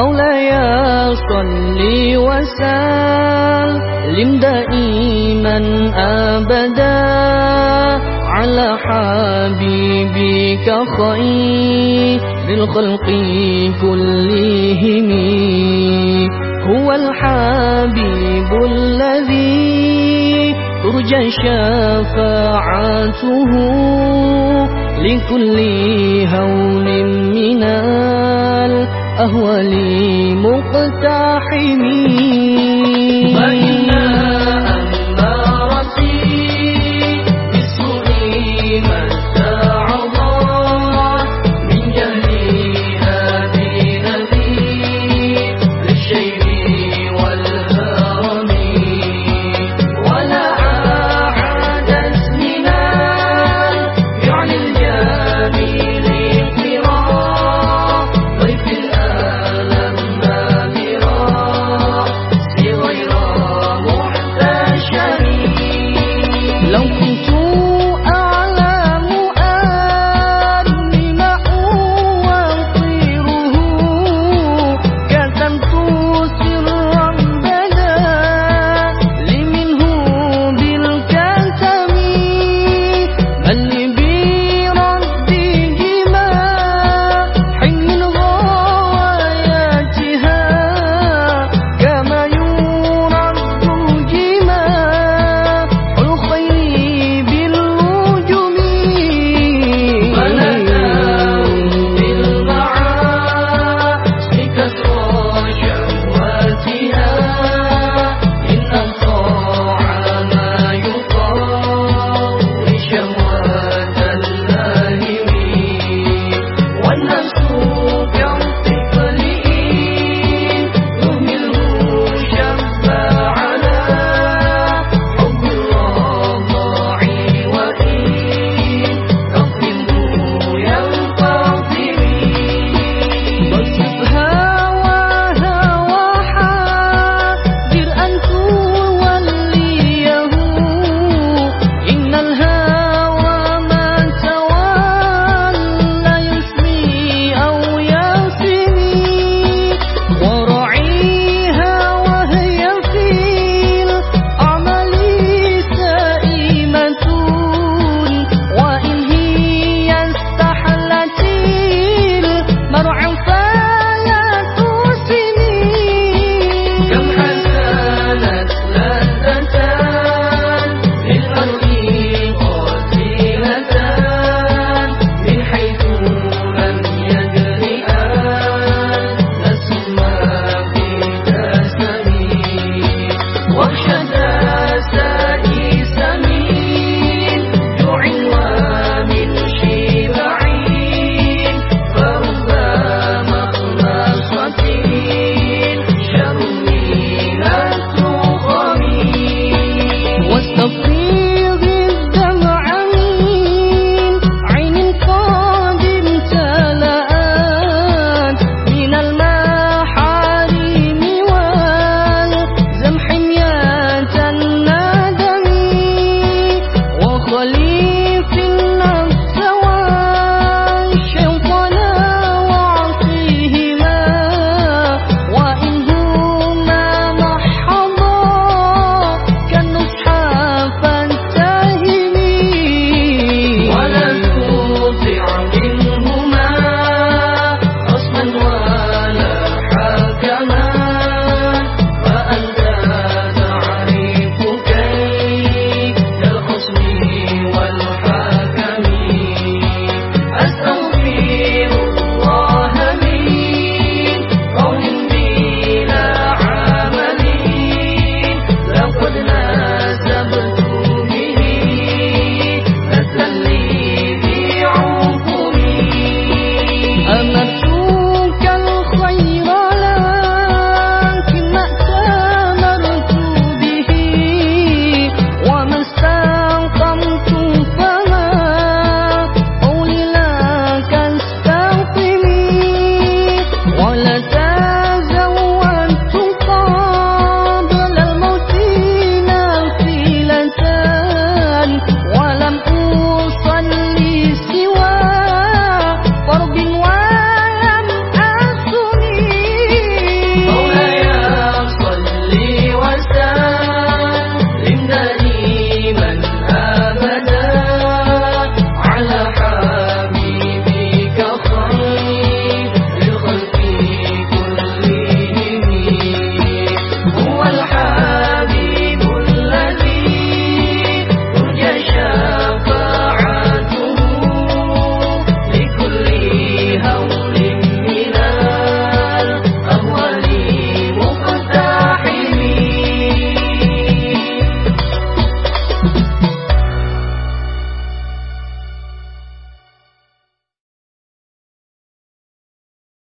مولاي صل وسلم. دائما أبدا على حبيبك خير. الخلق كلهم هو الحبيب الذي ترجى شفاعته لكل هول أهوى لي